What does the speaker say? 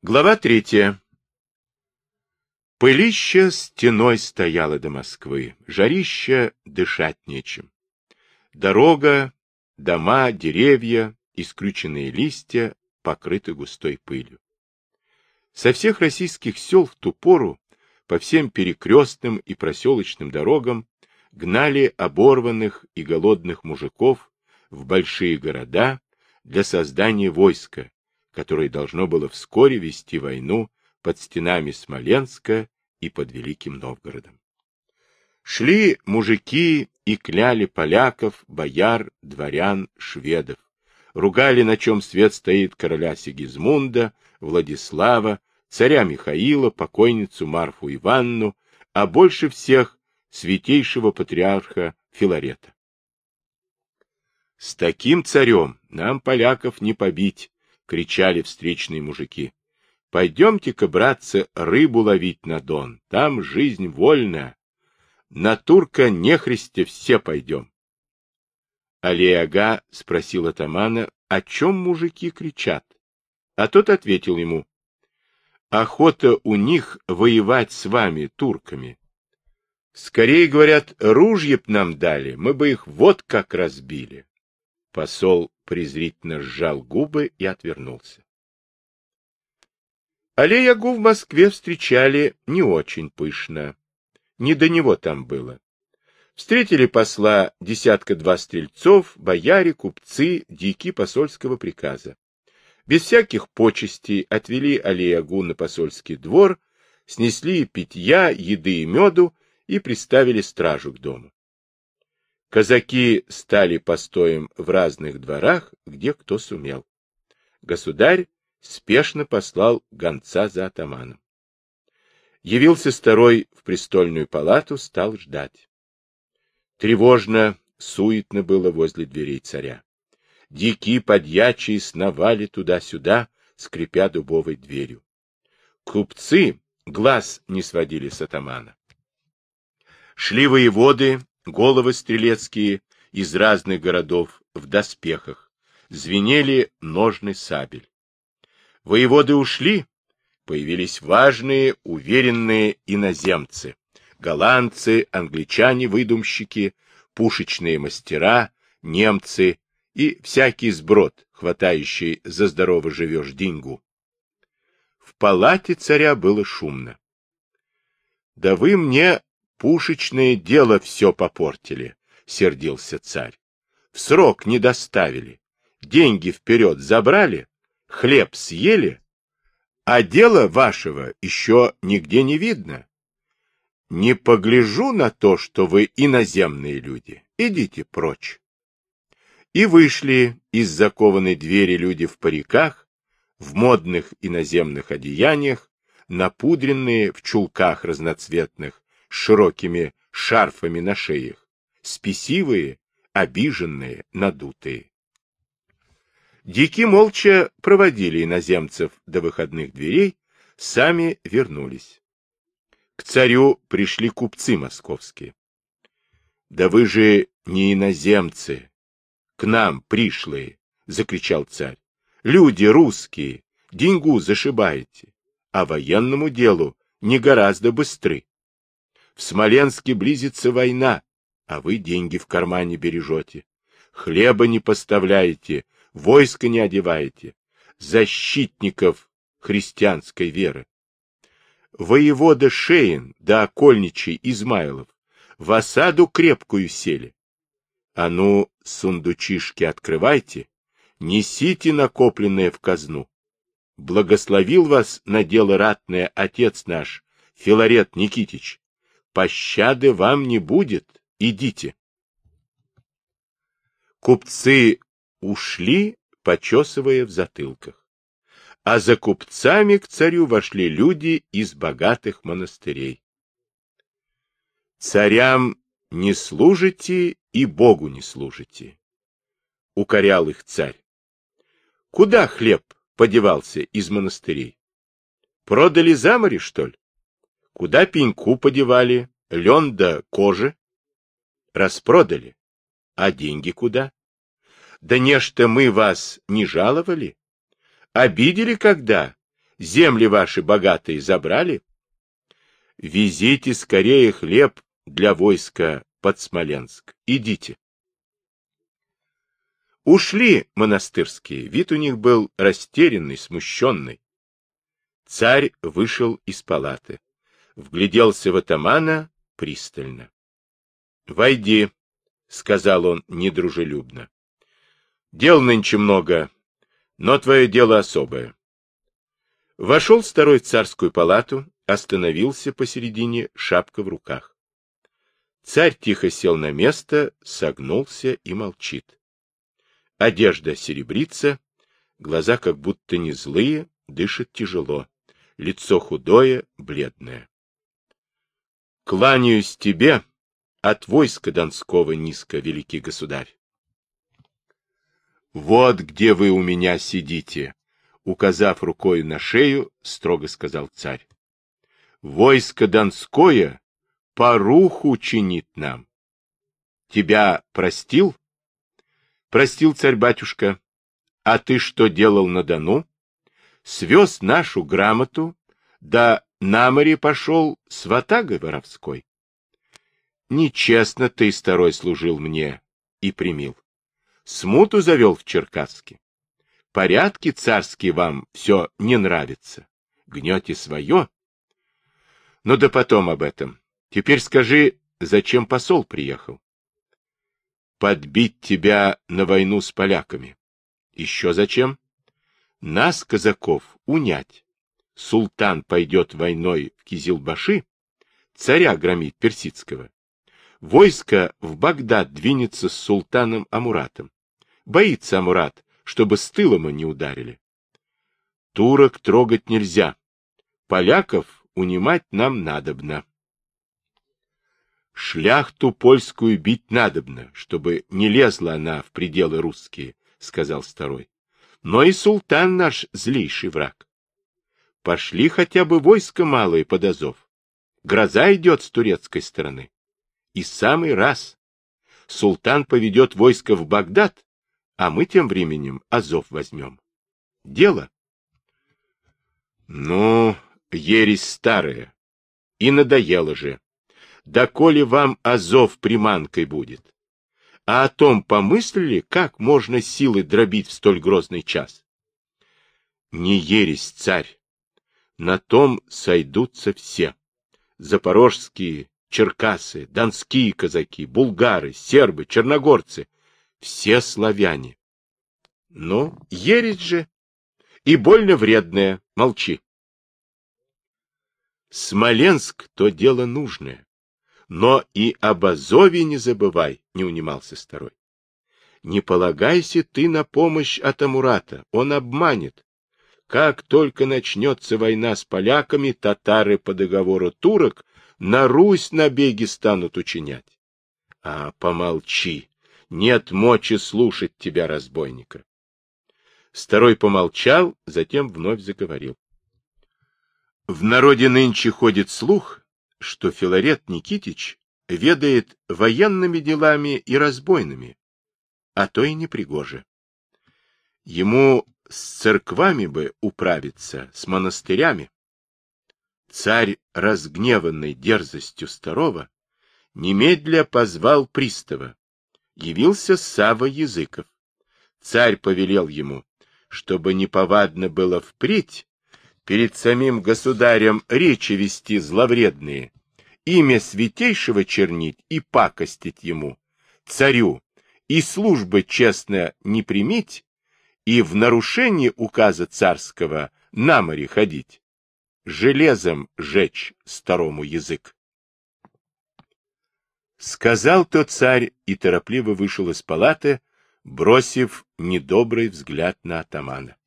Глава третья. Пылища стеной стояла до Москвы, жарища дышать нечем. Дорога, дома, деревья, исключенные листья покрыты густой пылью. Со всех российских сел в ту пору по всем перекрестным и проселочным дорогам гнали оборванных и голодных мужиков в большие города для создания войска, которое должно было вскоре вести войну под стенами Смоленска и под Великим Новгородом. Шли мужики и кляли поляков, бояр, дворян, шведов. Ругали, на чем свет стоит короля Сигизмунда, Владислава, царя Михаила, покойницу Марфу Иванну, а больше всех святейшего патриарха Филарета. С таким царем нам, поляков, не побить, кричали встречные мужики. Пойдемте-ка, братцы, рыбу ловить на Дон, там жизнь вольная. На турка нехристе все пойдем. Алия-ага спросил атамана, о чем мужики кричат. А тот ответил ему, охота у них воевать с вами, турками. Скорее, говорят, ружье б нам дали, мы бы их вот как разбили. Посол презрительно сжал губы и отвернулся. Алеягу в Москве встречали не очень пышно. Не до него там было. Встретили посла десятка-два стрельцов, бояре, купцы, дики посольского приказа. Без всяких почестей отвели Алиягу на посольский двор, снесли питья, еды и меду и приставили стражу к дому. Казаки стали постоем в разных дворах, где кто сумел. Государь спешно послал гонца за атаманом. Явился старой в престольную палату, стал ждать. Тревожно, суетно было возле дверей царя. Дикие подьячие сновали туда-сюда, скрипя дубовой дверью. Купцы глаз не сводили с атамана. Шли воеводы, головы стрелецкие из разных городов в доспехах, звенели ножны сабель. Воеводы ушли, появились важные, уверенные иноземцы, голландцы, англичане-выдумщики, пушечные мастера, немцы и всякий сброд, хватающий за здорово живешь деньгу. В палате царя было шумно. — Да вы мне Пушечное дело все попортили, — сердился царь. В срок не доставили, деньги вперед забрали, хлеб съели, а дело вашего еще нигде не видно. Не погляжу на то, что вы иноземные люди. Идите прочь. И вышли из закованной двери люди в париках, в модных иноземных одеяниях, напудренные в чулках разноцветных, с широкими шарфами на шеях, спесивые, обиженные, надутые. Дики молча проводили иноземцев до выходных дверей, сами вернулись. К царю пришли купцы московские. — Да вы же не иноземцы, к нам пришлые, — закричал царь. — Люди русские, деньгу зашибаете, а военному делу не гораздо быстры. В Смоленске близится война, а вы деньги в кармане бережете. Хлеба не поставляете, войска не одеваете. Защитников христианской веры. Воевода Шеин да окольничий Измайлов в осаду крепкую сели. А ну, сундучишки открывайте, несите накопленное в казну. Благословил вас на дело ратное отец наш, Филарет Никитич пощады вам не будет, идите. Купцы ушли, почесывая в затылках, а за купцами к царю вошли люди из богатых монастырей. Царям не служите и Богу не служите, — укорял их царь. Куда хлеб подевался из монастырей? Продали за море, что ли? Куда пеньку подевали, лен да кожи? Распродали. А деньги куда? Да нечто мы вас не жаловали? Обидели когда? Земли ваши богатые забрали? Везите скорее хлеб для войска под Смоленск. Идите. Ушли монастырские, вид у них был растерянный, смущенный. Царь вышел из палаты, вгляделся в атамана пристально. — Войди, — сказал он недружелюбно. — Дел нынче много, но твое дело особое. Вошел второй в царскую палату, остановился посередине, шапка в руках. Царь тихо сел на место, согнулся и молчит. Одежда серебрится, глаза как будто не злые, дышит тяжело, лицо худое, бледное. Кланяюсь тебе от войска Донского низко, великий государь. Вот где вы у меня сидите, указав рукой на шею, строго сказал царь. Войско Донское поруху чинит нам. Тебя простил? Простил царь-батюшка. А ты что делал на Дону? Свез нашу грамоту, да на море пошел с ватагой воровской. Нечестно ты, старой, служил мне и примил. Смуту завел в Черкасске. Порядки царские вам все не нравятся. Гнете свое. Ну да потом об этом. Теперь скажи, зачем посол приехал? Подбить тебя на войну с поляками. Еще зачем? Нас, казаков, унять. Султан пойдет войной в Кизилбаши, царя громить персидского. Войско в Багдад двинется с султаном Амуратом. Боится Амурат, чтобы с тыла мы не ударили. Турок трогать нельзя. Поляков унимать нам надобно. Шляхту польскую бить надобно, чтобы не лезла она в пределы русские, — сказал второй. Но и султан наш злейший враг. Пошли хотя бы войско малое под Азов. Гроза идет с турецкой стороны. И самый раз. Султан поведет войско в Багдад, а мы тем временем Азов возьмем. Дело. Ну, ересь старая. И надоело же. Да коли вам Азов приманкой будет. А о том помыслили, как можно силы дробить в столь грозный час? Не ересь, царь. На том сойдутся все. Запорожские, черкасы, донские казаки, булгары, сербы, черногорцы — все славяне. Ну, ересь же. И больно вредная, молчи. Смоленск — то дело нужное. Но и об Азове не забывай, — не унимался старой. Не полагайся ты на помощь от Амурата, он обманет. Как только начнется война с поляками, татары по договору турок на Русь набеги станут учинять. А помолчи, нет мочи слушать тебя, разбойника. Старой помолчал, затем вновь заговорил. В народе нынче ходит слух, что Филарет Никитич ведает военными делами и разбойными, а то и непригоже. Ему с церквами бы управиться, с монастырями. Царь, разгневанный дерзостью старого, немедля позвал пристава. Явился Сава Языков. Царь повелел ему, чтобы неповадно было впредь перед самим государем речи вести зловредные, имя святейшего чернить и пакостить ему, царю, и службы честно не примить, и в нарушении указа царского на море ходить, железом жечь старому язык. Сказал то царь и торопливо вышел из палаты, бросив недобрый взгляд на атамана.